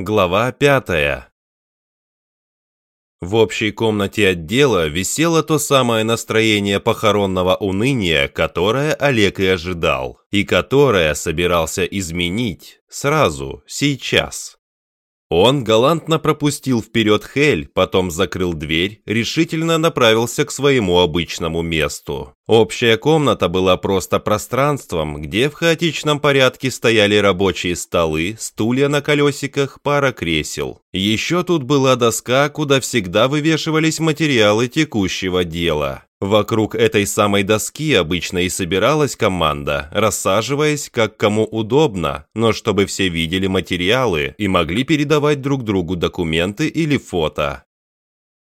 Глава пятая. В общей комнате отдела висело то самое настроение похоронного уныния, которое Олег и ожидал, и которое собирался изменить сразу, сейчас. Он галантно пропустил вперед Хель, потом закрыл дверь, решительно направился к своему обычному месту. Общая комната была просто пространством, где в хаотичном порядке стояли рабочие столы, стулья на колесиках, пара кресел. Еще тут была доска, куда всегда вывешивались материалы текущего дела. Вокруг этой самой доски обычно и собиралась команда, рассаживаясь как кому удобно, но чтобы все видели материалы и могли передавать друг другу документы или фото.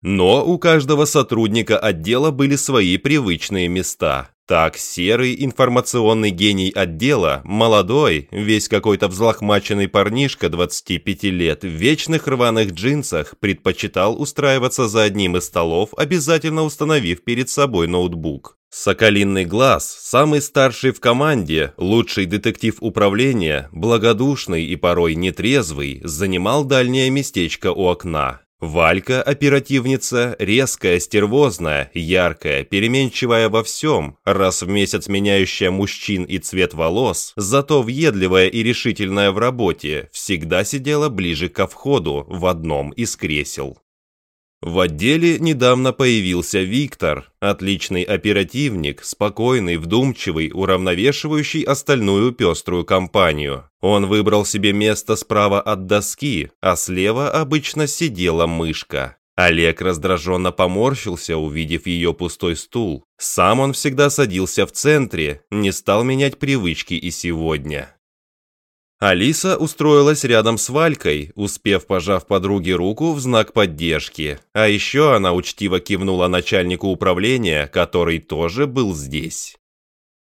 Но у каждого сотрудника отдела были свои привычные места. Так, серый информационный гений отдела, молодой, весь какой-то взлохмаченный парнишка 25 лет, в вечных рваных джинсах, предпочитал устраиваться за одним из столов, обязательно установив перед собой ноутбук. Соколиный глаз, самый старший в команде, лучший детектив управления, благодушный и порой нетрезвый, занимал дальнее местечко у окна. Валька, оперативница, резкая, стервозная, яркая, переменчивая во всем, раз в месяц меняющая мужчин и цвет волос, зато въедливая и решительная в работе, всегда сидела ближе ко входу в одном из кресел. В отделе недавно появился Виктор, отличный оперативник, спокойный, вдумчивый, уравновешивающий остальную пеструю компанию. Он выбрал себе место справа от доски, а слева обычно сидела мышка. Олег раздраженно поморщился, увидев ее пустой стул. Сам он всегда садился в центре, не стал менять привычки и сегодня. Алиса устроилась рядом с Валькой, успев пожав подруге руку в знак поддержки. А еще она учтиво кивнула начальнику управления, который тоже был здесь.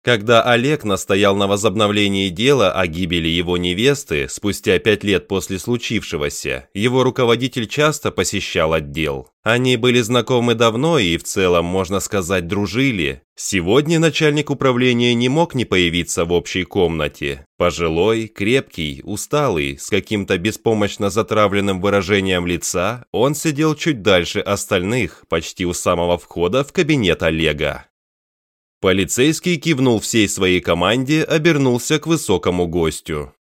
Когда Олег настоял на возобновлении дела о гибели его невесты спустя пять лет после случившегося, его руководитель часто посещал отдел. Они были знакомы давно и в целом, можно сказать, дружили. Сегодня начальник управления не мог не появиться в общей комнате. Пожилой, крепкий, усталый, с каким-то беспомощно затравленным выражением лица, он сидел чуть дальше остальных, почти у самого входа в кабинет Олега. Полицейский кивнул всей своей команде, обернулся к высокому гостю.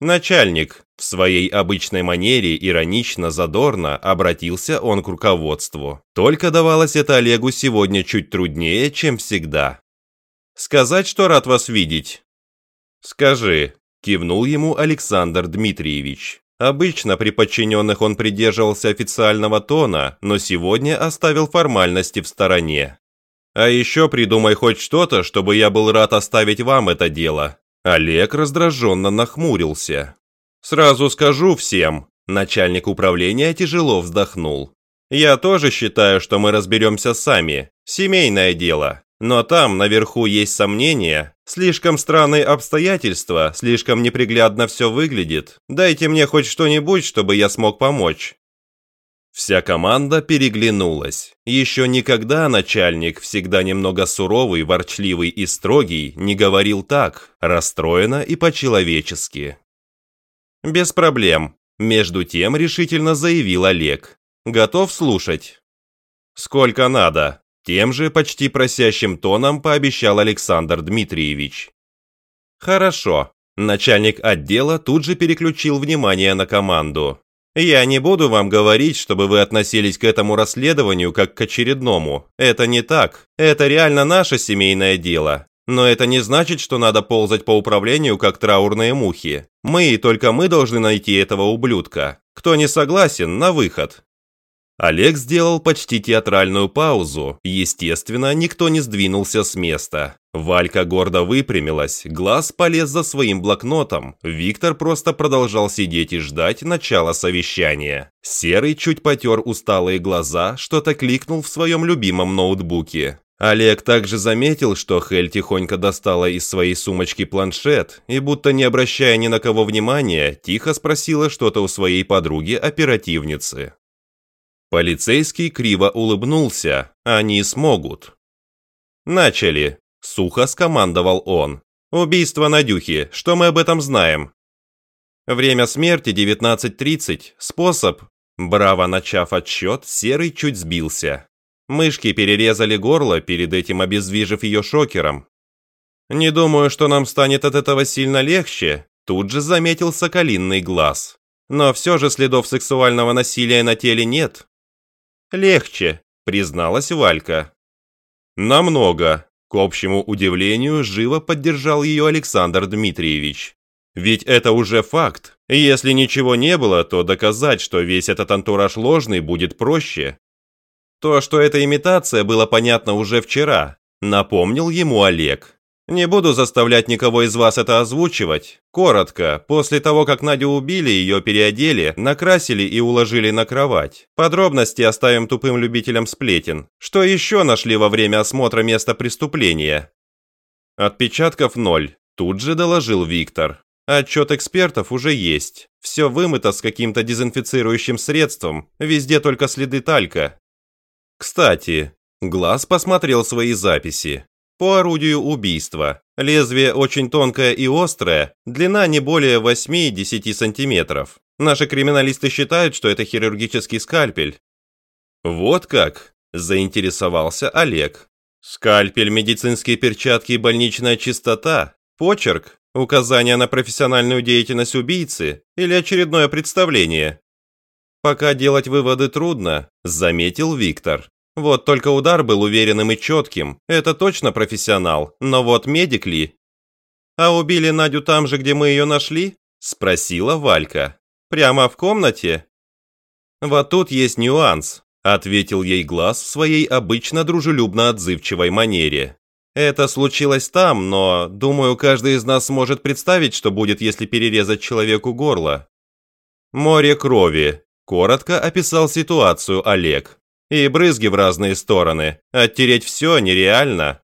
«Начальник», в своей обычной манере, иронично, задорно, обратился он к руководству. Только давалось это Олегу сегодня чуть труднее, чем всегда. «Сказать, что рад вас видеть?» «Скажи», – кивнул ему Александр Дмитриевич. Обычно при подчиненных он придерживался официального тона, но сегодня оставил формальности в стороне. А еще придумай хоть что-то, чтобы я был рад оставить вам это дело». Олег раздраженно нахмурился. «Сразу скажу всем». Начальник управления тяжело вздохнул. «Я тоже считаю, что мы разберемся сами. Семейное дело. Но там, наверху, есть сомнения. Слишком странные обстоятельства, слишком неприглядно все выглядит. Дайте мне хоть что-нибудь, чтобы я смог помочь. Вся команда переглянулась. Еще никогда начальник, всегда немного суровый, ворчливый и строгий, не говорил так, расстроенно и по-человечески. «Без проблем», – между тем решительно заявил Олег. «Готов слушать?» «Сколько надо», – тем же почти просящим тоном пообещал Александр Дмитриевич. «Хорошо». Начальник отдела тут же переключил внимание на команду. Я не буду вам говорить, чтобы вы относились к этому расследованию как к очередному. Это не так. Это реально наше семейное дело. Но это не значит, что надо ползать по управлению, как траурные мухи. Мы и только мы должны найти этого ублюдка. Кто не согласен, на выход. Олег сделал почти театральную паузу. Естественно, никто не сдвинулся с места. Валька гордо выпрямилась, глаз полез за своим блокнотом. Виктор просто продолжал сидеть и ждать начала совещания. Серый чуть потер усталые глаза, что-то кликнул в своем любимом ноутбуке. Олег также заметил, что Хель тихонько достала из своей сумочки планшет и, будто не обращая ни на кого внимания, тихо спросила что-то у своей подруги-оперативницы. Полицейский криво улыбнулся. Они смогут. «Начали», – сухо скомандовал он. «Убийство Надюхи. Что мы об этом знаем?» Время смерти 19.30. Способ. Браво начав отсчет, Серый чуть сбился. Мышки перерезали горло, перед этим обездвижив ее шокером. «Не думаю, что нам станет от этого сильно легче», тут же заметил соколинный глаз. «Но все же следов сексуального насилия на теле нет». «Легче», призналась Валька. «Намного», – к общему удивлению, живо поддержал ее Александр Дмитриевич. «Ведь это уже факт. Если ничего не было, то доказать, что весь этот антураж ложный, будет проще. То, что это имитация, было понятно уже вчера, напомнил ему Олег. Не буду заставлять никого из вас это озвучивать. Коротко, после того, как Надю убили, ее переодели, накрасили и уложили на кровать. Подробности оставим тупым любителям сплетен. Что еще нашли во время осмотра места преступления? Отпечатков ноль, тут же доложил Виктор. Отчет экспертов уже есть. Все вымыто с каким-то дезинфицирующим средством, везде только следы талька. Кстати, Глаз посмотрел свои записи. По орудию убийства. Лезвие очень тонкое и острое, длина не более 8-10 сантиметров. Наши криминалисты считают, что это хирургический скальпель. Вот как, заинтересовался Олег. Скальпель, медицинские перчатки и больничная чистота. Почерк, указание на профессиональную деятельность убийцы или очередное представление. Пока делать выводы трудно, заметил Виктор. Вот только удар был уверенным и четким. Это точно профессионал. Но вот медик ли? А убили Надю там же, где мы ее нашли? Спросила Валька. Прямо в комнате? Вот тут есть нюанс, ответил ей глаз в своей обычно дружелюбно отзывчивой манере. Это случилось там, но, думаю, каждый из нас сможет представить, что будет, если перерезать человеку горло. Море крови, Коротко описал ситуацию Олег. И брызги в разные стороны. Оттереть все нереально.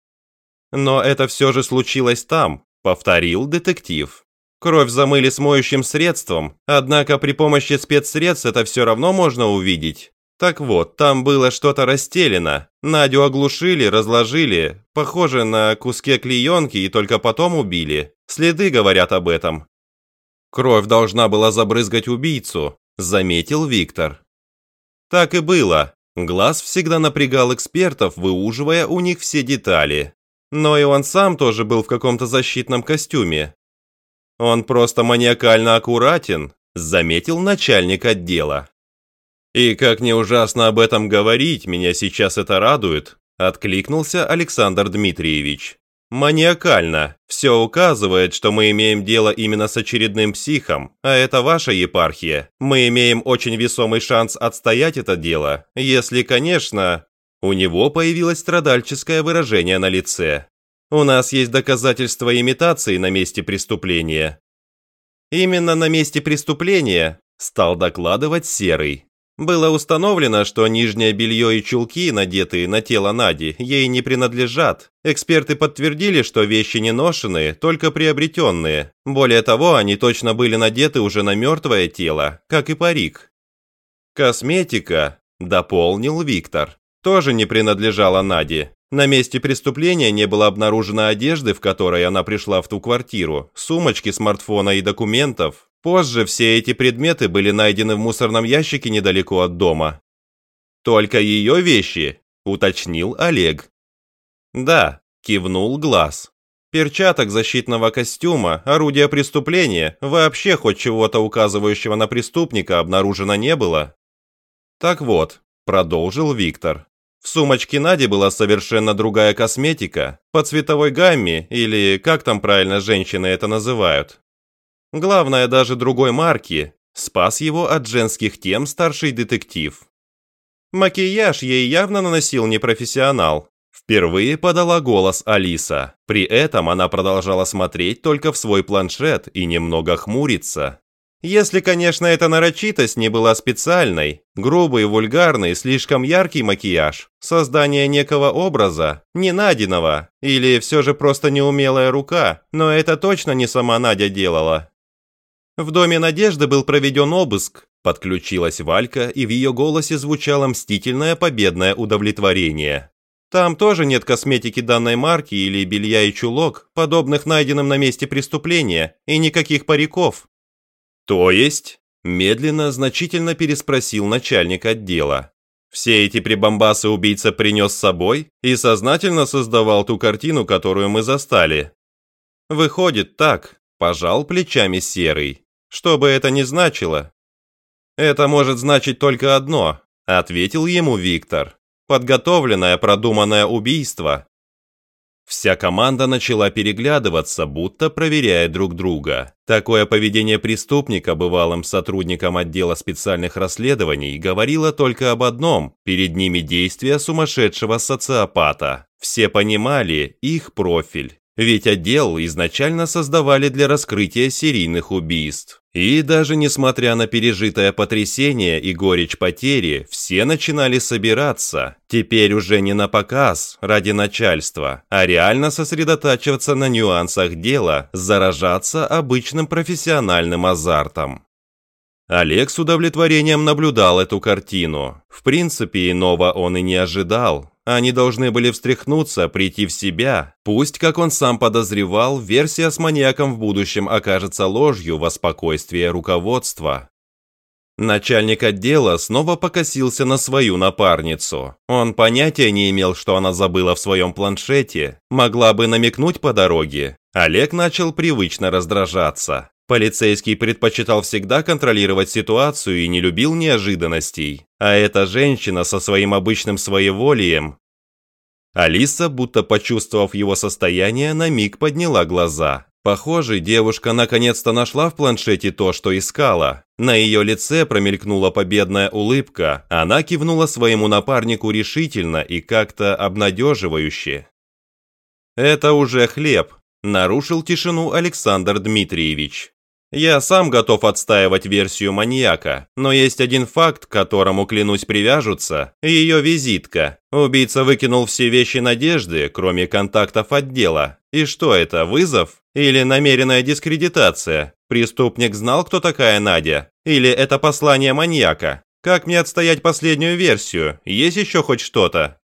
Но это все же случилось там, повторил детектив. Кровь замыли с моющим средством, однако при помощи спецсредств это все равно можно увидеть. Так вот, там было что-то расстелено. Надю оглушили, разложили, похоже на куске клеенки и только потом убили. Следы говорят об этом. Кровь должна была забрызгать убийцу, заметил Виктор. Так и было. Глаз всегда напрягал экспертов, выуживая у них все детали. Но и он сам тоже был в каком-то защитном костюме. Он просто маниакально аккуратен, заметил начальник отдела. И как не ужасно об этом говорить, меня сейчас это радует, откликнулся Александр Дмитриевич. Маниакально. Все указывает, что мы имеем дело именно с очередным психом, а это ваша епархия. Мы имеем очень весомый шанс отстоять это дело, если, конечно... У него появилось страдальческое выражение на лице. У нас есть доказательства имитации на месте преступления. Именно на месте преступления стал докладывать Серый. Было установлено, что нижнее белье и чулки, надетые на тело Нади, ей не принадлежат. Эксперты подтвердили, что вещи не ношеные, только приобретенные. Более того, они точно были надеты уже на мертвое тело, как и парик. Косметика, дополнил Виктор, тоже не принадлежала Наде. На месте преступления не было обнаружено одежды, в которой она пришла в ту квартиру, сумочки, смартфона и документов. Позже все эти предметы были найдены в мусорном ящике недалеко от дома. «Только ее вещи», – уточнил Олег. «Да», – кивнул Глаз. «Перчаток защитного костюма, орудия преступления, вообще хоть чего-то указывающего на преступника обнаружено не было». «Так вот», – продолжил Виктор. В сумочке Нади была совершенно другая косметика, по цветовой гамме, или как там правильно женщины это называют. Главное, даже другой марки. Спас его от женских тем старший детектив. Макияж ей явно наносил непрофессионал. Впервые подала голос Алиса. При этом она продолжала смотреть только в свой планшет и немного хмуриться. Если, конечно, эта нарочитость не была специальной, грубый, вульгарный, слишком яркий макияж, создание некого образа, не Надиного, или все же просто неумелая рука, но это точно не сама Надя делала. В доме Надежды был проведен обыск, подключилась Валька, и в ее голосе звучало мстительное победное удовлетворение. Там тоже нет косметики данной марки или белья и чулок, подобных найденным на месте преступления, и никаких париков. То есть? Медленно, значительно переспросил начальник отдела. Все эти прибамбасы убийца принес с собой и сознательно создавал ту картину, которую мы застали. Выходит так, пожал плечами Серый. Что бы это ни значило. Это может значить только одно, ответил ему Виктор. Подготовленное, продуманное убийство. Вся команда начала переглядываться, будто проверяя друг друга. Такое поведение преступника бывалым сотрудникам отдела специальных расследований говорило только об одном – перед ними действия сумасшедшего социопата. Все понимали их профиль. Ведь отдел изначально создавали для раскрытия серийных убийств. И даже несмотря на пережитое потрясение и горечь потери, все начинали собираться, теперь уже не на показ, ради начальства, а реально сосредотачиваться на нюансах дела, заражаться обычным профессиональным азартом. Олег с удовлетворением наблюдал эту картину. В принципе, иного он и не ожидал, они должны были встряхнуться, прийти в себя. Пусть, как он сам подозревал, версия с маньяком в будущем окажется ложью во спокойствие руководства. Начальник отдела снова покосился на свою напарницу. Он понятия не имел, что она забыла в своем планшете. Могла бы намекнуть по дороге. Олег начал привычно раздражаться. Полицейский предпочитал всегда контролировать ситуацию и не любил неожиданностей. А эта женщина со своим обычным своеволием... Алиса, будто почувствовав его состояние, на миг подняла глаза. Похоже, девушка наконец-то нашла в планшете то, что искала. На ее лице промелькнула победная улыбка, она кивнула своему напарнику решительно и как-то обнадеживающе. «Это уже хлеб», – нарушил тишину Александр Дмитриевич. Я сам готов отстаивать версию маньяка, но есть один факт, к которому, клянусь, привяжутся – ее визитка. Убийца выкинул все вещи Надежды, кроме контактов отдела. И что это, вызов? Или намеренная дискредитация? Преступник знал, кто такая Надя? Или это послание маньяка? Как мне отстоять последнюю версию? Есть еще хоть что-то?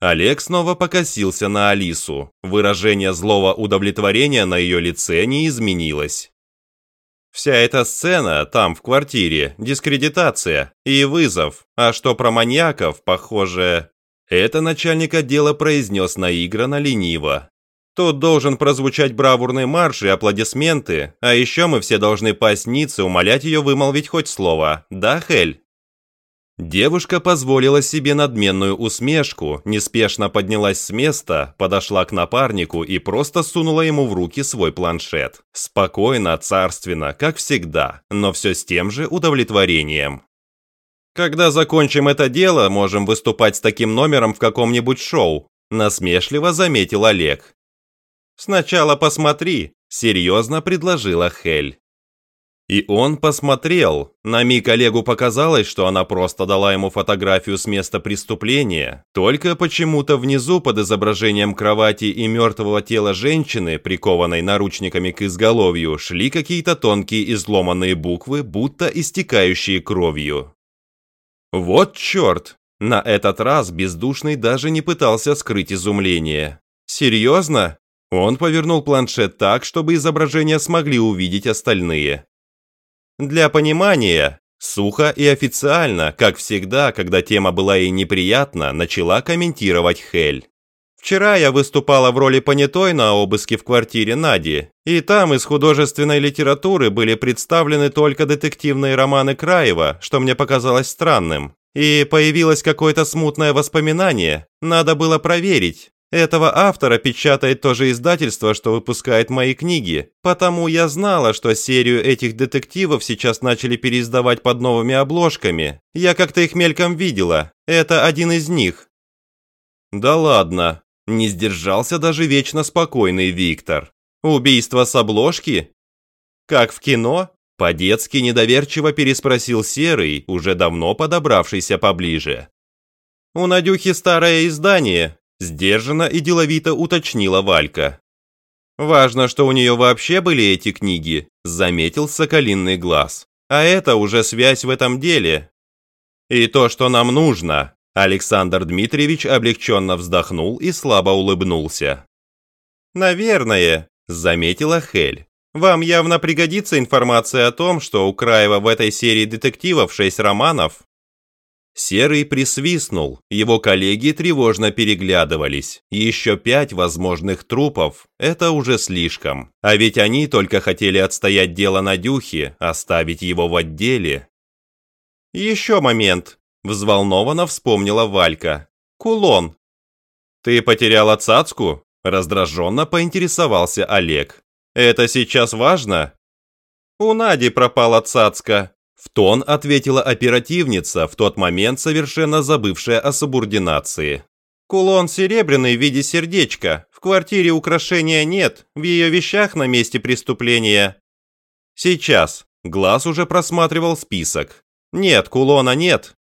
Олег снова покосился на Алису. Выражение злого удовлетворения на ее лице не изменилось. Вся эта сцена там, в квартире, дискредитация и вызов. А что про маньяков, похоже... Это начальник отдела произнес наигранно лениво. Тут должен прозвучать бравурный марш и аплодисменты, а еще мы все должны посниться, умолять ее вымолвить хоть слово. Да, Хель? Девушка позволила себе надменную усмешку, неспешно поднялась с места, подошла к напарнику и просто сунула ему в руки свой планшет. Спокойно, царственно, как всегда, но все с тем же удовлетворением. «Когда закончим это дело, можем выступать с таким номером в каком-нибудь шоу», насмешливо заметил Олег. «Сначала посмотри», – серьезно предложила Хель. И он посмотрел. На миг Олегу показалось, что она просто дала ему фотографию с места преступления. Только почему-то внизу под изображением кровати и мертвого тела женщины, прикованной наручниками к изголовью, шли какие-то тонкие изломанные буквы, будто истекающие кровью. Вот черт! На этот раз бездушный даже не пытался скрыть изумление. Серьезно? Он повернул планшет так, чтобы изображения смогли увидеть остальные. Для понимания, сухо и официально, как всегда, когда тема была ей неприятна, начала комментировать Хель. Вчера я выступала в роли понятой на обыске в квартире Нади, и там из художественной литературы были представлены только детективные романы Краева, что мне показалось странным. И появилось какое-то смутное воспоминание, надо было проверить. Этого автора печатает то же издательство, что выпускает мои книги, потому я знала, что серию этих детективов сейчас начали переиздавать под новыми обложками. Я как-то их мельком видела. Это один из них. Да ладно, не сдержался даже вечно спокойный Виктор. Убийство с обложки? Как в кино? По-детски недоверчиво переспросил Серый, уже давно подобравшийся поближе. У Надюхи старое издание, Сдержанно и деловито уточнила Валька. «Важно, что у нее вообще были эти книги», – заметил соколиный глаз. «А это уже связь в этом деле. И то, что нам нужно». Александр Дмитриевич облегченно вздохнул и слабо улыбнулся. «Наверное», – заметила Хель. Вам явно пригодится информация о том, что у Краева в этой серии детективов шесть романов». Серый присвистнул, его коллеги тревожно переглядывались. Еще пять возможных трупов – это уже слишком. А ведь они только хотели отстоять дело Надюхи, оставить его в отделе. «Еще момент», – взволнованно вспомнила Валька. «Кулон». «Ты потеряла цацку?» – раздраженно поинтересовался Олег. «Это сейчас важно?» «У Нади пропала цацка», в тон ответила оперативница, в тот момент совершенно забывшая о субординации. «Кулон серебряный в виде сердечка. В квартире украшения нет, в ее вещах на месте преступления». «Сейчас». Глаз уже просматривал список. «Нет, кулона нет».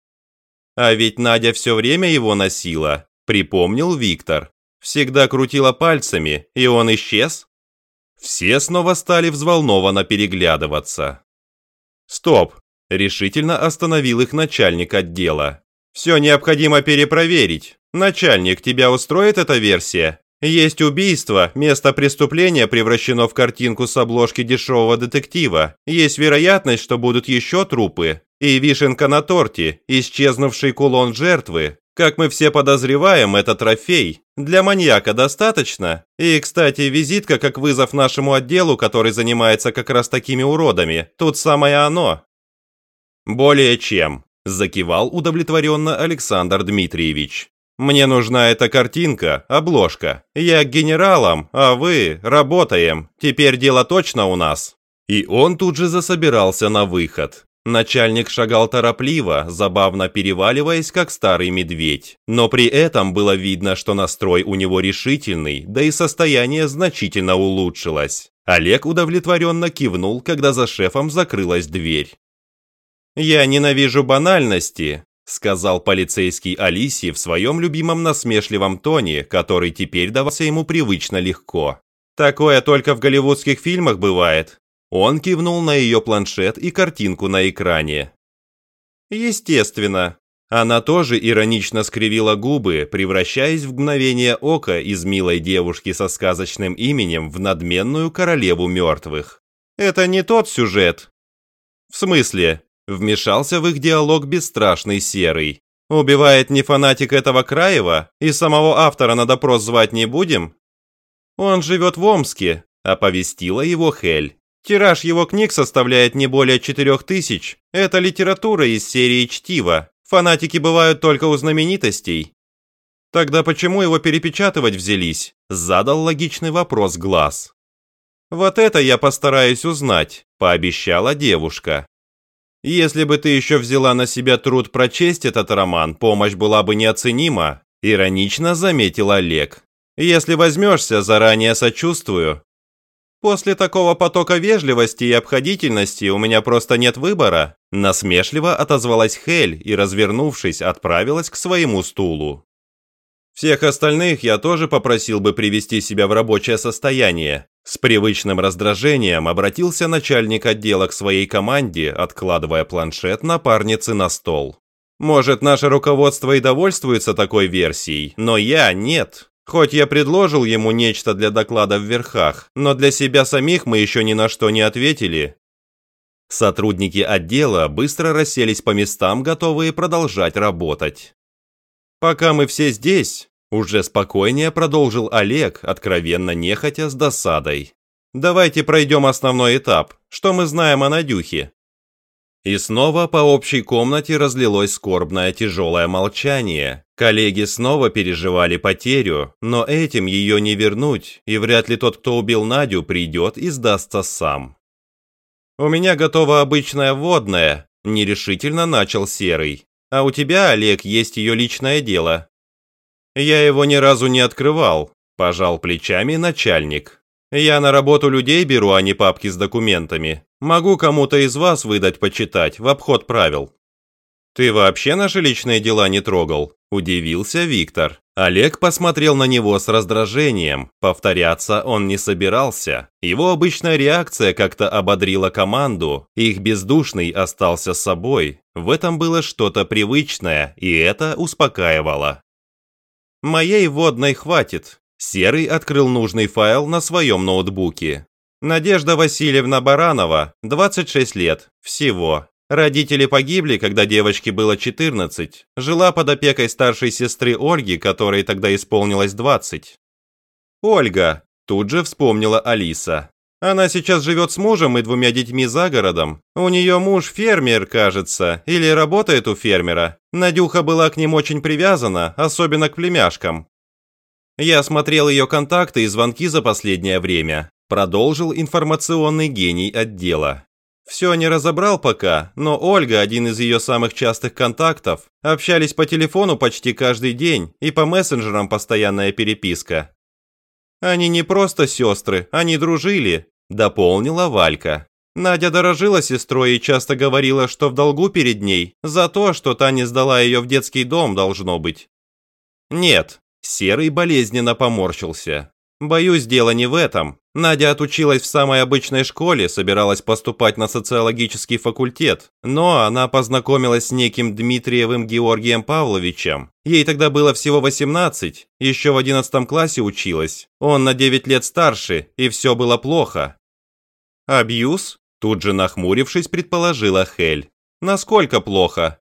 «А ведь Надя все время его носила», припомнил Виктор. «Всегда крутила пальцами, и он исчез?» Все снова стали взволнованно переглядываться. «Стоп, Решительно остановил их начальник отдела. «Все необходимо перепроверить. Начальник, тебя устроит эта версия? Есть убийство, место преступления превращено в картинку с обложки дешевого детектива. Есть вероятность, что будут еще трупы. И вишенка на торте, исчезнувший кулон жертвы. Как мы все подозреваем, это трофей. Для маньяка достаточно. И, кстати, визитка как вызов нашему отделу, который занимается как раз такими уродами. Тут самое оно. «Более чем», – закивал удовлетворенно Александр Дмитриевич. «Мне нужна эта картинка, обложка. Я к генералам, а вы работаем. Теперь дело точно у нас». И он тут же засобирался на выход. Начальник шагал торопливо, забавно переваливаясь, как старый медведь. Но при этом было видно, что настрой у него решительный, да и состояние значительно улучшилось. Олег удовлетворенно кивнул, когда за шефом закрылась дверь. «Я ненавижу банальности», – сказал полицейский Алисе в своем любимом насмешливом тоне, который теперь давался ему привычно легко. «Такое только в голливудских фильмах бывает». Он кивнул на ее планшет и картинку на экране. «Естественно». Она тоже иронично скривила губы, превращаясь в мгновение ока из милой девушки со сказочным именем в надменную королеву мертвых. «Это не тот сюжет». «В смысле?» Вмешался в их диалог бесстрашный Серый. «Убивает не фанатик этого Краева? И самого автора на допрос звать не будем?» «Он живет в Омске», – оповестила его Хель. «Тираж его книг составляет не более четырех тысяч. Это литература из серии «Чтиво». Фанатики бывают только у знаменитостей». «Тогда почему его перепечатывать взялись?» – задал логичный вопрос Глаз. «Вот это я постараюсь узнать», – пообещала девушка. Если бы ты еще взяла на себя труд прочесть этот роман, помощь была бы неоценима», – иронично заметил Олег. «Если возьмешься, заранее сочувствую». «После такого потока вежливости и обходительности у меня просто нет выбора», – насмешливо отозвалась Хель и, развернувшись, отправилась к своему стулу. Всех остальных я тоже попросил бы привести себя в рабочее состояние. С привычным раздражением обратился начальник отдела к своей команде, откладывая планшет напарницы на стол. Может, наше руководство и довольствуется такой версией, но я нет. Хоть я предложил ему нечто для доклада в верхах, но для себя самих мы еще ни на что не ответили. Сотрудники отдела быстро расселись по местам, готовые продолжать работать. «Пока мы все здесь», – уже спокойнее продолжил Олег, откровенно нехотя с досадой. «Давайте пройдем основной этап. Что мы знаем о Надюхе?» И снова по общей комнате разлилось скорбное тяжелое молчание. Коллеги снова переживали потерю, но этим ее не вернуть, и вряд ли тот, кто убил Надю, придет и сдастся сам. «У меня готова обычная водная», – нерешительно начал Серый. А у тебя, Олег, есть ее личное дело». «Я его ни разу не открывал», – пожал плечами начальник. «Я на работу людей беру, а не папки с документами. Могу кому-то из вас выдать почитать, в обход правил». «Ты вообще наши личные дела не трогал?» – удивился Виктор. Олег посмотрел на него с раздражением. Повторяться он не собирался. Его обычная реакция как-то ободрила команду. Их бездушный остался с собой. В этом было что-то привычное, и это успокаивало. «Моей водной хватит». Серый открыл нужный файл на своем ноутбуке. Надежда Васильевна Баранова, 26 лет, всего. Родители погибли, когда девочке было 14. Жила под опекой старшей сестры Ольги, которой тогда исполнилось 20. Ольга, тут же вспомнила Алиса. Она сейчас живет с мужем и двумя детьми за городом. У нее муж фермер, кажется, или работает у фермера. Надюха была к ним очень привязана, особенно к племяшкам. Я смотрел ее контакты и звонки за последнее время. Продолжил информационный гений отдела. Все не разобрал пока, но Ольга, один из ее самых частых контактов, общались по телефону почти каждый день и по мессенджерам постоянная переписка. Они не просто сестры, они дружили, дополнила Валька. Надя дорожила сестрой и часто говорила, что в долгу перед ней, за то, что та не сдала ее в детский дом, должно быть. Нет, Серый болезненно поморщился. Боюсь, дело не в этом. Надя отучилась в самой обычной школе, собиралась поступать на социологический факультет, но она познакомилась с неким Дмитриевым Георгием Павловичем. Ей тогда было всего 18, еще в 11 классе училась. Он на 9 лет старше, и все было плохо. «Абьюз?» – тут же нахмурившись, предположила Хель. «Насколько плохо?»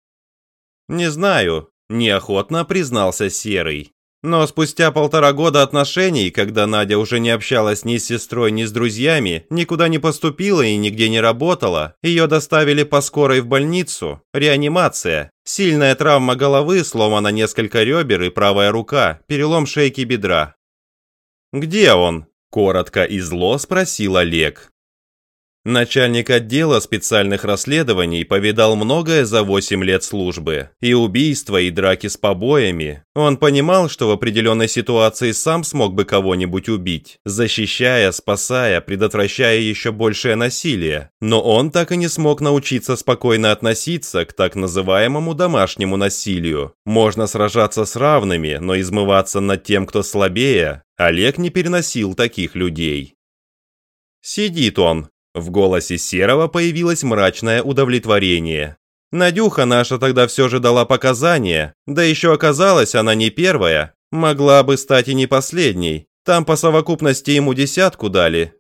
«Не знаю», – неохотно признался Серый. Но спустя полтора года отношений, когда Надя уже не общалась ни с сестрой, ни с друзьями, никуда не поступила и нигде не работала, ее доставили по скорой в больницу. Реанимация. Сильная травма головы, сломано несколько ребер и правая рука, перелом шейки бедра. «Где он?» – коротко и зло спросил Олег. Начальник отдела специальных расследований повидал многое за 8 лет службы. И убийства, и драки с побоями. Он понимал, что в определенной ситуации сам смог бы кого-нибудь убить, защищая, спасая, предотвращая еще большее насилие. Но он так и не смог научиться спокойно относиться к так называемому домашнему насилию. Можно сражаться с равными, но измываться над тем, кто слабее, Олег не переносил таких людей. Сидит он, в голосе Серого появилось мрачное удовлетворение. Надюха наша тогда все же дала показания, да еще оказалось, она не первая, могла бы стать и не последней. Там по совокупности ему десятку дали.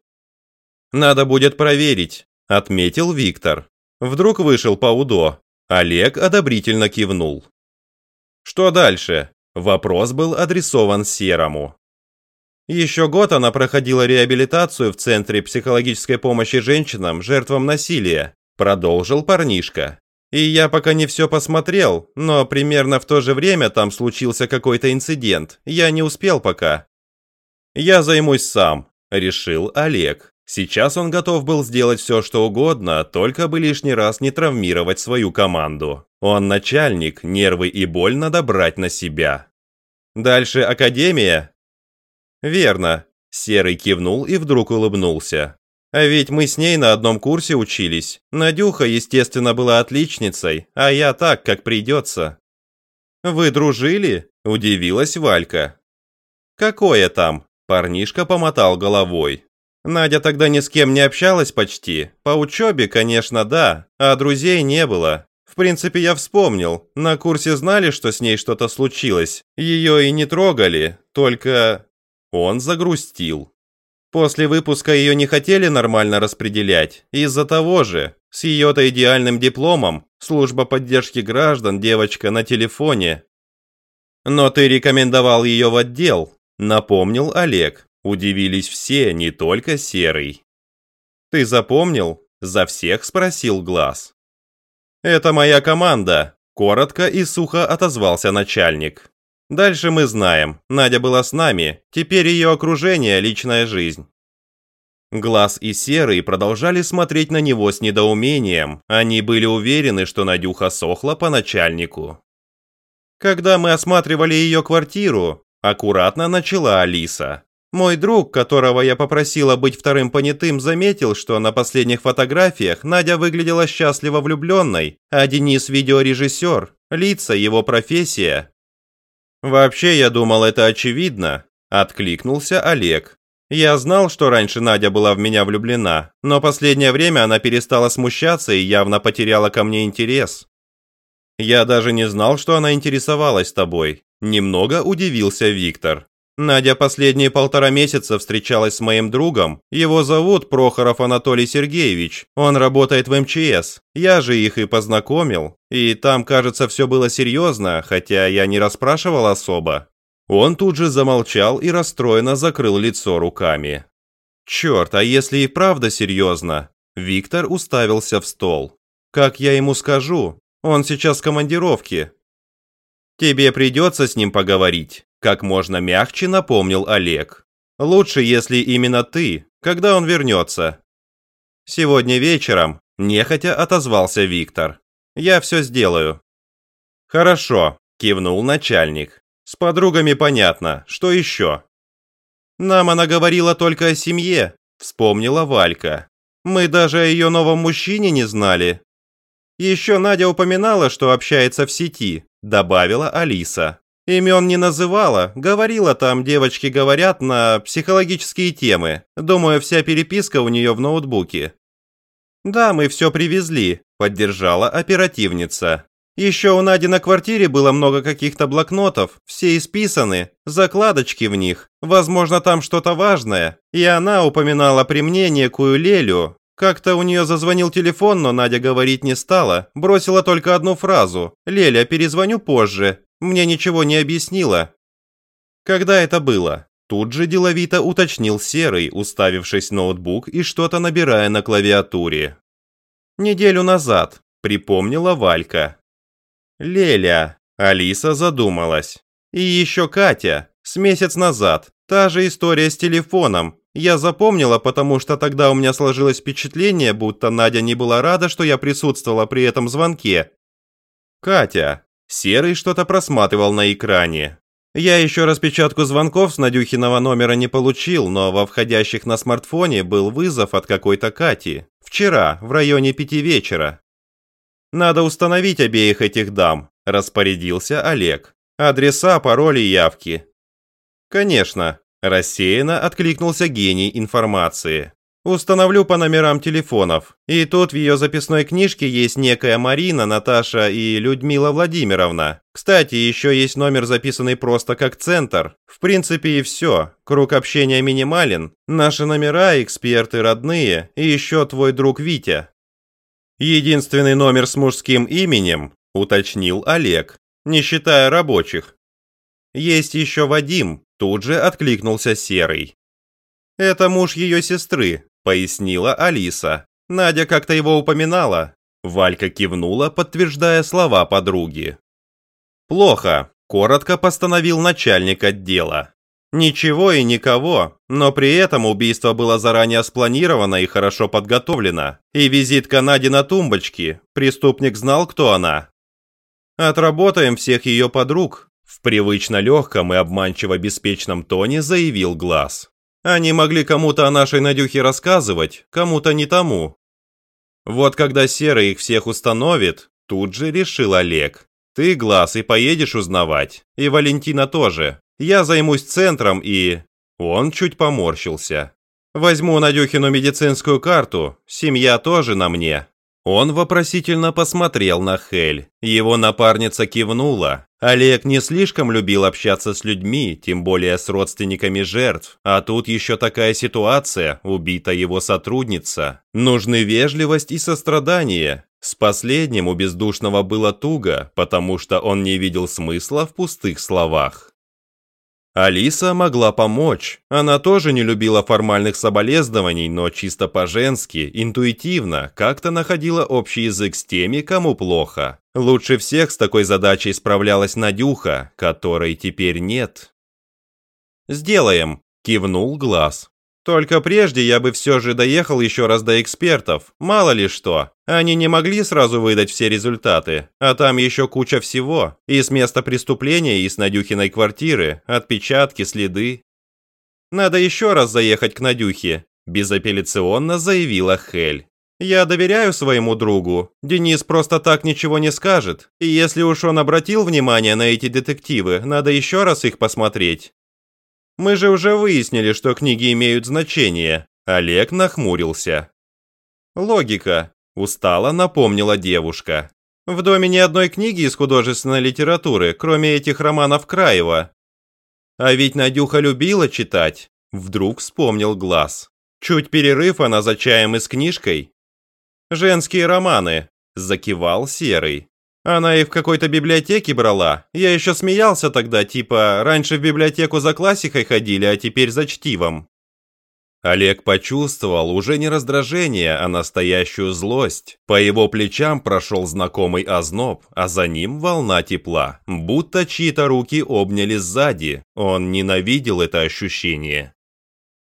Надо будет проверить, отметил Виктор. Вдруг вышел по УДО. Олег одобрительно кивнул. Что дальше? Вопрос был адресован Серому. Еще год она проходила реабилитацию в Центре психологической помощи женщинам, жертвам насилия, продолжил парнишка. И я пока не все посмотрел, но примерно в то же время там случился какой-то инцидент. Я не успел пока. Я займусь сам, решил Олег. Сейчас он готов был сделать все, что угодно, только бы лишний раз не травмировать свою команду. Он начальник, нервы и боль надо брать на себя. Дальше Академия, «Верно», – Серый кивнул и вдруг улыбнулся. «А ведь мы с ней на одном курсе учились. Надюха, естественно, была отличницей, а я так, как придется». «Вы дружили?» – удивилась Валька. «Какое там?» – парнишка помотал головой. Надя тогда ни с кем не общалась почти. По учебе, конечно, да, а друзей не было. В принципе, я вспомнил. На курсе знали, что с ней что-то случилось. Ее и не трогали, только... Он загрустил. После выпуска ее не хотели нормально распределять. Из-за того же, с ее-то идеальным дипломом, служба поддержки граждан, девочка на телефоне. Но ты рекомендовал ее в отдел, напомнил Олег. Удивились все, не только Серый. Ты запомнил? За всех спросил Глаз. Это моя команда, коротко и сухо отозвался начальник. Дальше мы знаем, Надя была с нами, теперь ее окружение – личная жизнь. Глаз и Серый продолжали смотреть на него с недоумением, они были уверены, что Надюха сохла по начальнику. Когда мы осматривали ее квартиру, аккуратно начала Алиса. Мой друг, которого я попросила быть вторым понятым, заметил, что на последних фотографиях Надя выглядела счастливо влюбленной, а Денис – видеорежиссер, лица, его профессия, «Вообще, я думал, это очевидно», – откликнулся Олег. «Я знал, что раньше Надя была в меня влюблена, но последнее время она перестала смущаться и явно потеряла ко мне интерес. Я даже не знал, что она интересовалась тобой», – немного удивился Виктор. Надя последние полтора месяца встречалась с моим другом. Его зовут Прохоров Анатолий Сергеевич. Он работает в МЧС. Я же их и познакомил. И там, кажется, все было серьезно, хотя я не расспрашивал особо. Он тут же замолчал и расстроенно закрыл лицо руками. Черт, а если и правда серьезно? Виктор уставился в стол. Как я ему скажу? Он сейчас в командировке. Тебе придется с ним поговорить. Как можно мягче напомнил Олег. Лучше, если именно ты, когда он вернется. Сегодня вечером, нехотя отозвался Виктор. Я все сделаю. Хорошо, кивнул начальник. С подругами понятно, что еще? Нам она говорила только о семье, вспомнила Валька. Мы даже о ее новом мужчине не знали. Еще Надя упоминала, что общается в сети, добавила Алиса. Имен не называла, говорила там, девочки говорят, на психологические темы. Думаю, вся переписка у нее в ноутбуке. «Да, мы все привезли», – поддержала оперативница. «Еще у Нади на квартире было много каких-то блокнотов, все исписаны, закладочки в них, возможно, там что-то важное. И она упоминала при мне некую Лелю. Как-то у нее зазвонил телефон, но Надя говорить не стала, бросила только одну фразу «Леля, перезвоню позже», мне ничего не объяснила. Когда это было? Тут же деловито уточнил Серый, уставившись в ноутбук и что-то набирая на клавиатуре. «Неделю назад», — припомнила Валька. «Леля», — Алиса задумалась. «И еще Катя, с месяц назад, та же история с телефоном. Я запомнила, потому что тогда у меня сложилось впечатление, будто Надя не была рада, что я присутствовала при этом звонке. Катя, Серый что-то просматривал на экране. Я еще распечатку звонков с Надюхиного номера не получил, но во входящих на смартфоне был вызов от какой-то Кати. Вчера, в районе пяти вечера. Надо установить обеих этих дам, распорядился Олег. Адреса, пароли, явки. Конечно, рассеянно откликнулся гений информации. Установлю по номерам телефонов. И тут в ее записной книжке есть некая Марина, Наташа и Людмила Владимировна. Кстати, еще есть номер, записанный просто как центр. В принципе и все. Круг общения минимален. Наши номера, эксперты родные и еще твой друг Витя. Единственный номер с мужским именем, уточнил Олег, не считая рабочих. Есть еще Вадим, тут же откликнулся Серый. Это муж ее сестры, пояснила Алиса. Надя как-то его упоминала. Валька кивнула, подтверждая слова подруги. Плохо, коротко постановил начальник отдела. Ничего и никого, но при этом убийство было заранее спланировано и хорошо подготовлено. И визитка Нади на тумбочке, преступник знал, кто она. Отработаем всех ее подруг, в привычно легком и обманчиво беспечном тоне заявил Глаз. Они могли кому-то о нашей Надюхе рассказывать, кому-то не тому. Вот когда Серый их всех установит, тут же решил Олег. Ты, Глаз, и поедешь узнавать. И Валентина тоже. Я займусь центром и... Он чуть поморщился. Возьму Надюхину медицинскую карту, семья тоже на мне. Он вопросительно посмотрел на Хель. Его напарница кивнула. Олег не слишком любил общаться с людьми, тем более с родственниками жертв. А тут еще такая ситуация, убита его сотрудница. Нужны вежливость и сострадание. С последним у бездушного было туго, потому что он не видел смысла в пустых словах. Алиса могла помочь. Она тоже не любила формальных соболезнований, но чисто по-женски, интуитивно, как-то находила общий язык с теми, кому плохо. Лучше всех с такой задачей справлялась Надюха, которой теперь нет. «Сделаем», – кивнул Глаз. Только прежде я бы все же доехал еще раз до экспертов, мало ли что. Они не могли сразу выдать все результаты, а там еще куча всего. И с места преступления, и с Надюхиной квартиры, отпечатки, следы. Надо еще раз заехать к Надюхе, безапелляционно заявила Хель. Я доверяю своему другу. Денис просто так ничего не скажет. И если уж он обратил внимание на эти детективы, надо еще раз их посмотреть. Мы же уже выяснили, что книги имеют значение. Олег нахмурился. Логика, устало напомнила девушка. В доме ни одной книги из художественной литературы, кроме этих романов Краева. А ведь Надюха любила читать. Вдруг вспомнил глаз. Чуть перерыв она за чаем и с книжкой. «Женские романы», – закивал Серый. Она их в какой-то библиотеке брала. Я еще смеялся тогда, типа, раньше в библиотеку за классикой ходили, а теперь за чтивом. Олег почувствовал уже не раздражение, а настоящую злость. По его плечам прошел знакомый озноб, а за ним волна тепла, будто чьи-то руки обняли сзади. Он ненавидел это ощущение.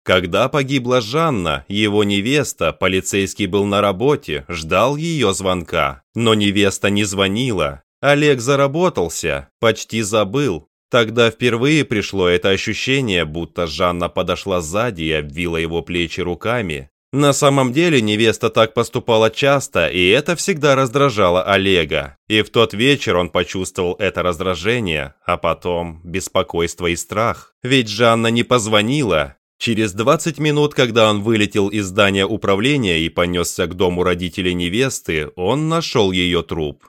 Когда погибла Жанна, его невеста, полицейский был на работе, ждал ее звонка. Но невеста не звонила. Олег заработался, почти забыл, Тогда впервые пришло это ощущение, будто Жанна подошла сзади и обвила его плечи руками. На самом деле невеста так поступала часто, и это всегда раздражало Олега. И в тот вечер он почувствовал это раздражение, а потом беспокойство и страх. Ведь Жанна не позвонила. Через 20 минут, когда он вылетел из здания управления и понесся к дому родителей невесты, он нашел ее труп.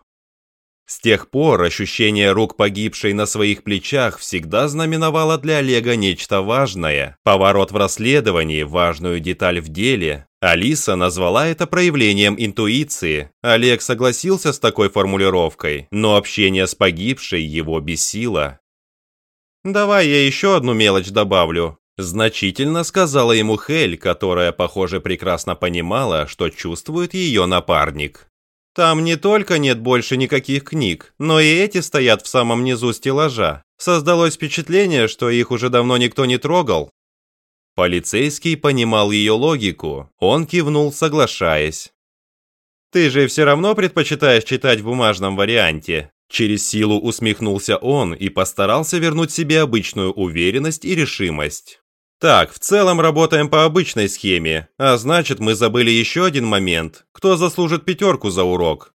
С тех пор ощущение рук погибшей на своих плечах всегда знаменовало для Олега нечто важное, поворот в расследовании, важную деталь в деле. Алиса назвала это проявлением интуиции. Олег согласился с такой формулировкой, но общение с погибшей его бесило. «Давай я еще одну мелочь добавлю», Значительно сказала ему Хель, которая, похоже, прекрасно понимала, что чувствует ее напарник. Там не только нет больше никаких книг, но и эти стоят в самом низу стеллажа. Создалось впечатление, что их уже давно никто не трогал. Полицейский понимал ее логику. Он кивнул, соглашаясь. «Ты же все равно предпочитаешь читать в бумажном варианте?» Через силу усмехнулся он и постарался вернуть себе обычную уверенность и решимость. Так, в целом работаем по обычной схеме, а значит мы забыли еще один момент. Кто заслужит пятерку за урок?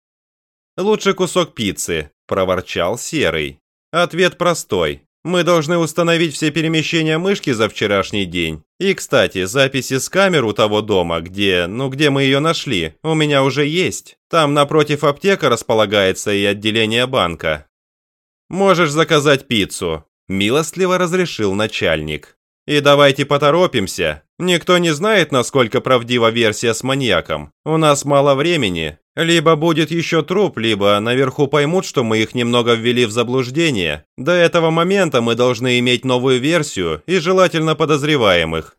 Лучше кусок пиццы, проворчал Серый. Ответ простой. Мы должны установить все перемещения мышки за вчерашний день. И, кстати, записи с камер у того дома, где, ну где мы ее нашли, у меня уже есть. Там напротив аптека располагается и отделение банка. Можешь заказать пиццу, милостливо разрешил начальник. И давайте поторопимся. Никто не знает, насколько правдива версия с маньяком. У нас мало времени. Либо будет еще труп, либо наверху поймут, что мы их немного ввели в заблуждение. До этого момента мы должны иметь новую версию и желательно подозреваемых.